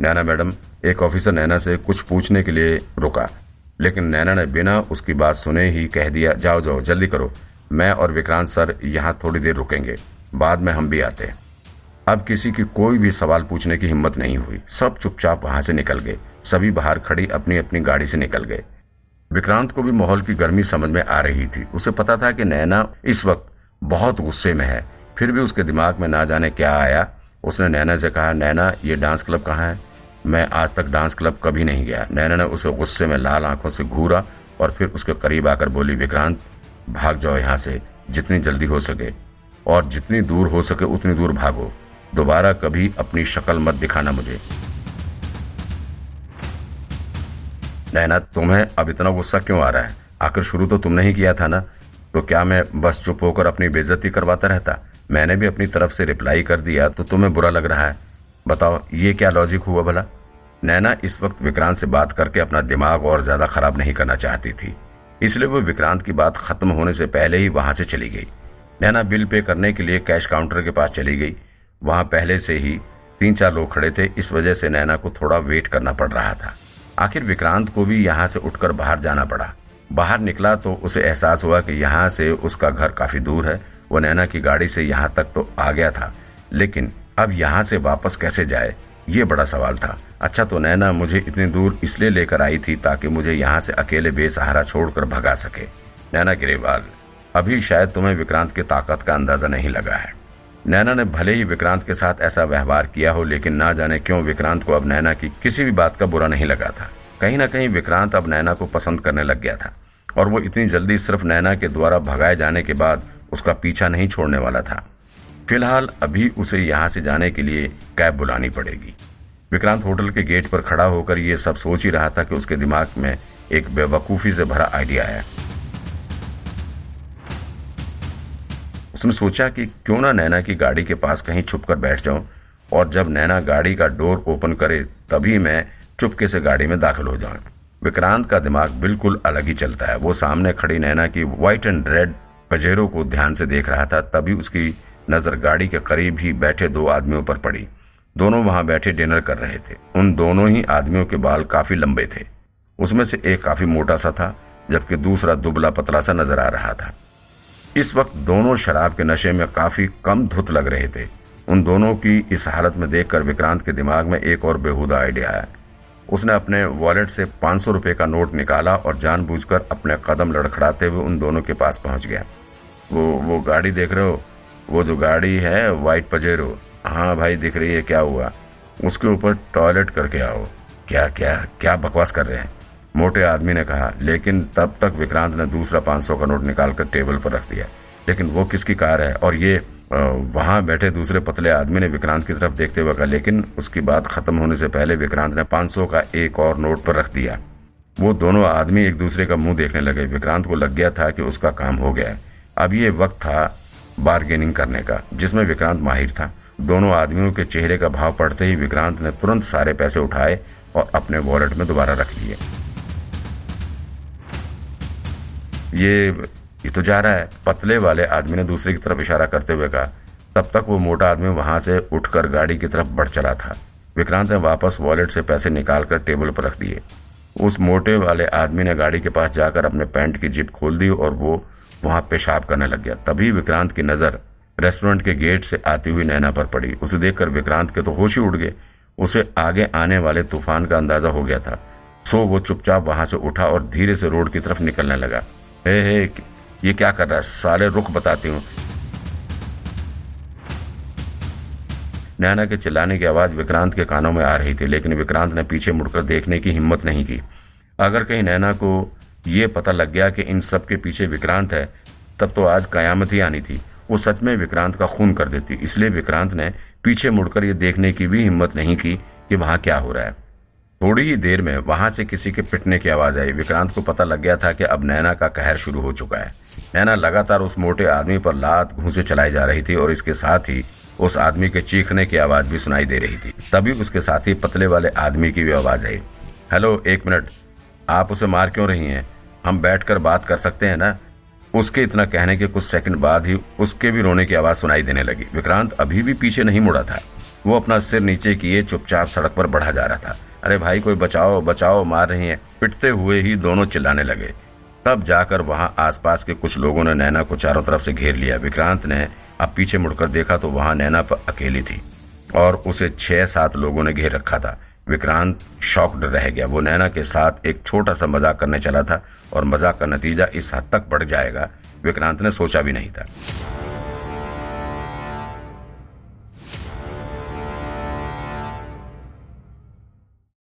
नैना madam, एक officer नैना से कुछ पूछने के लिए रुका। लेकिन नैना ने बिना उसकी बात सुने ही कह दिया, जाओ जाओ, जल्दी करो। मैं और विक्रांत सर यहाँ थोड़ी देर रुकेंगे। बाद में हम भी आते अब किसी की कोई भी सवाल पूछने की हिम्मत नहीं हुई। सब चुपचाप वहाँ से निकल गए। सभी बाहर खड़ी अपनी अपनी गाड़ी से निकल गए। विक्रांत को भी माहौल की गर्मी समझ में आ रही थी। उसे पता था कि नैना इस वक्त बहुत गुस्से में है। फिर भी उसके दिमाग में ना जाने क्या आया। उसने नैना से कहा, नैना, ये डांस क्लब कहाँ है? मैं आज तक डांस क्लब कभी नहीं गया। नैना ने उसे गुस्से में लाल आँखों से घूरा और फिर उसके करीब आकर बोली, विक्रांत, भाग जाओ यहाँ से, जितनी जल्दी हो सके। और जितनी दूर हो सके, उतनी दूर भागो। दोबारा कभी अपनी शक्ल मत दिखाना मुझे। नैना, तुम्हें अब इतना गुस्सा क्यों आ रहा है? आखिर शुरू तो तुमने ही किया था ना? तो क्या मैं बस चुप होकर अपनी बेजती करवाता रहता? मैंने भी अपनी तरफ़ से रिप्लाई कर दिया तो तुम्हें बुरा लग रहा है। बताओ, ये क्या लॉजिक हुआ भला? नैना इस वक्त विक्रांत से बात करके अपना दिमाग और ज़्यादा खराब नहीं करना चाहती थी। इसलिए वो विक्रांत की बात खत्म होने से पहले ही वहाँ से चली गई। नैना बिल पे करने के लिए कैश काउंटर के पास चली गई। वहाँ पहले से ही तीन चार लोग खड़े थे, इस वजह से नैना को थोड़ा वेट करना पड़ रहा था। आखिर विक्रांत को भी यहाँ से उठकर बाहर जाना पड़ा। बाहर निकला तो उसे एहसास हुआ कि यहाँ से उसका घर काफ़ी दूर है। वो नैना की गाड़ी से यहाँ तक तो आ गया था, लेकिन अब यहाँ से वापस कैसे जाए? ये बड़ा सवाल था। अच्छा तो नैना मुझे इतनी दूर इसलिए लेकर आई थी ताकि मुझे यहाँ से अकेले बेसहारा छोड़कर भगा सके। नैना गिरेवाल अभी शायद तुम्हें विक्रांत की ताकत का अंदाज़ा नहीं लगा है। नैना ने भले ही विक्रांत के साथ ऐसा व्यवहार किया हो, लेकिन ना जाने क्यों विक्रांत को अब नैना की किसी भी बात का बुरा नहीं लगा था। कहीं ना कहीं विक्रांत अब नैना को पसंद करने लग गया था, और वो इतनी जल्दी सिर्फ़ नैना के द्वारा भगाए जाने के बाद उसका पीछा नहीं छोड़ने वाला था। फ़िलहाल अभी उसे यहाँ से जाने के लिए कैब बुलानी पड़ेगी। विक्रांत होटल के गेट पर खड़ा होकर ये सब सोच ही रहा था कि उसके दिमाग में एक बेवकूफ़ी से भरा आइडिया आया। उसने सोचा कि क्यों ना नैना की गाड़ी के पास कहीं छुपकर बैठ जाऊँ, और जब नैना गाड़ी का डोर ओपन करे, तभी मैं चुपके से गाड़ी में दाखिल हो जाऊँ। विक्रांत का दिमाग बिल्कुल अलग ही चलता है। वो सामने खड़ी नैना की व्हाइट एंड रेड पजेरो को ध्यान से देख रहा था, तभी उसकी नज़र गाड़ी के करीब ही बैठे दो आदमियों पर पड़ी। दोनों वहाँ बैठे डिनर कर रहे थे। उन दोनों ही आदमियों के बाल काफ़ी लंबे थे। उसमें से एक काफ़ी मोटा सा था, जबकि दूसरा दुबला पतला सा नज़र आ रहा था। इस वक्त दोनों शराब के नशे में काफ़ी कम धुत लग रहे थे। उन दोनों की इस हालत में देखकर विक्रांत के दिमाग में एक और बेहुदा आइडिया आया। उसने अपने वॉलेट से पाँच सौ रुपए का नोट निकाला और जानबूझकर अपने कदम लड़खड़ाते हुए उन दोनों के पास पहुँच गया। वो वो गाड़ी देख रहे हो? वो जो गाड़ी है व्हाइट पजेरो हाँ भाई, दिख रही है, क्या हुआ? उसके ऊपर टॉयलेट करके आओ। क्या क्या क्या बकवास कर रहे हैं? मोटे आदमी ने कहा, लेकिन तब तक विक्रांत ने दूसरा पाँच सौ का नोट निकालकर टेबल पर रख दिया। लेकिन वो किसकी कार है? और ये वहाँ बैठे दूसरे पतले आदमी ने विक्रांत की तरफ़ देखते हुए कहा, लेकिन उसकी बात खत्म होने से पहले विक्रांत ने पाँच सौ का एक और नोट पर रख दिया। वो दोनों आदमी एक दूसरे का मुँह देखने लगे। विक्रांत को लग गया था कि उसका काम हो गया अब ये वक्त था बार्गेनिंग करने का, जिसमें विक्रांत माहिर था। दोनों आदमियों के चेहरे का भाव पड़ते ही विक्रांत ने तुरंत सारे पैसे उठाए और अपने वॉलेट में दोबारा रख लिए। ये ये तो जा रहा है। पतले वाले आदमी ने दूसरे की तरफ़ इशारा करते हुए कहा। तब तक वो मोटा आदमी वहाँ से उठकर गाड़ी की तरफ़ बढ़ चला था। विक्रांत ने वापस वॉलेट से पैसे निकालकर टेबल पर रख दिए। उस मोटे वाले आदमी ने गाड़ी के पास जाकर अपने पैंट की जिप खोल दी और वो वहाँ पेशाब करने लग गया। तभी विक्रांत की नज़र रेस्टोरेंट के गेट से आती हुई नैना पर पड़ी। उसे देखकर विक्रांत के तो होश ही उड़ गए। उसे आगे आने वाले तूफ़ान का अंदाज़ा हो गया था। सो वो चुपचाप वहाँ से उठा और धीरे से रोड की तरफ़ निकलने लगा। हे हे, ये क्या कर रहा है? साले, रुख बताती हूँ। नैना के चिल्लाने की आवाज़ विक्रांत के कानों में आ रही थी, लेकिन विक्रांत ने पीछे मुड़कर देखने की हिम्मत नहीं की। अगर कहीं नैना को ये पता लग गया कि इन सब के पीछे विक्रांत है। तब तो आज कयामत ही आनी थी। वो सच में विक्रांत का खून कर देती। इसलिए विक्रांत ने पीछे मुड़कर ये देखने की भी हिम्मत नहीं की कि वहाँ क्या हो रहा है। थोड़ी ही देर में वहाँ से किसी के पिटने की आवाज़ आई। विक्रांत को पता लग गया था कि अब नैना का कहर शुरू हो चुका है। नैना लगातार उस मोटे आदमी पर लात घूसे चलाई जा रही थी और इसके साथ ही उस आदमी के चीखने की आवाज़ भी सुनाई दे रही थी। तभी उसके साथ ही पतले वाले आदमी की भी आवाज़ आई। हेलो, एक मिनट। आप उसे मार क्यों रही हैं? हम बैठकर बात कर सकते हैं ना? उसके इतना कहने के कुछ सेकंड बाद ही उसके भी रोने की आवाज़ सुनाई देने लगी। विक्रांत अभी भी पीछे नहीं मुड़ा था। वो अपना सिर नीचे किए चुपचाप सड़क पर बढ़ा जा रहा था। अरे भाई, कोई बचाओ बचाओ, मार रही है। पिटते हुए ही दोनों चिल्लाने लगे। तब जाकर वहाँ आसपास के कुछ लोगों ने नैना को चारों तरफ़ से घेर लिया। विक्रांत ने अब पीछे मुड़कर देखा तो वहाँ नैना अकेली थी और उसे छह सात लोगों ने घेर रखा था। विक्रांत शॉक्ड रह गया। वो नैना के साथ एक छोटा सा मज़ाक करने चला था और मज़ाक का नतीजा इस हद तक बढ़ जाएगा। विक्रांत ने सोचा भी नहीं था।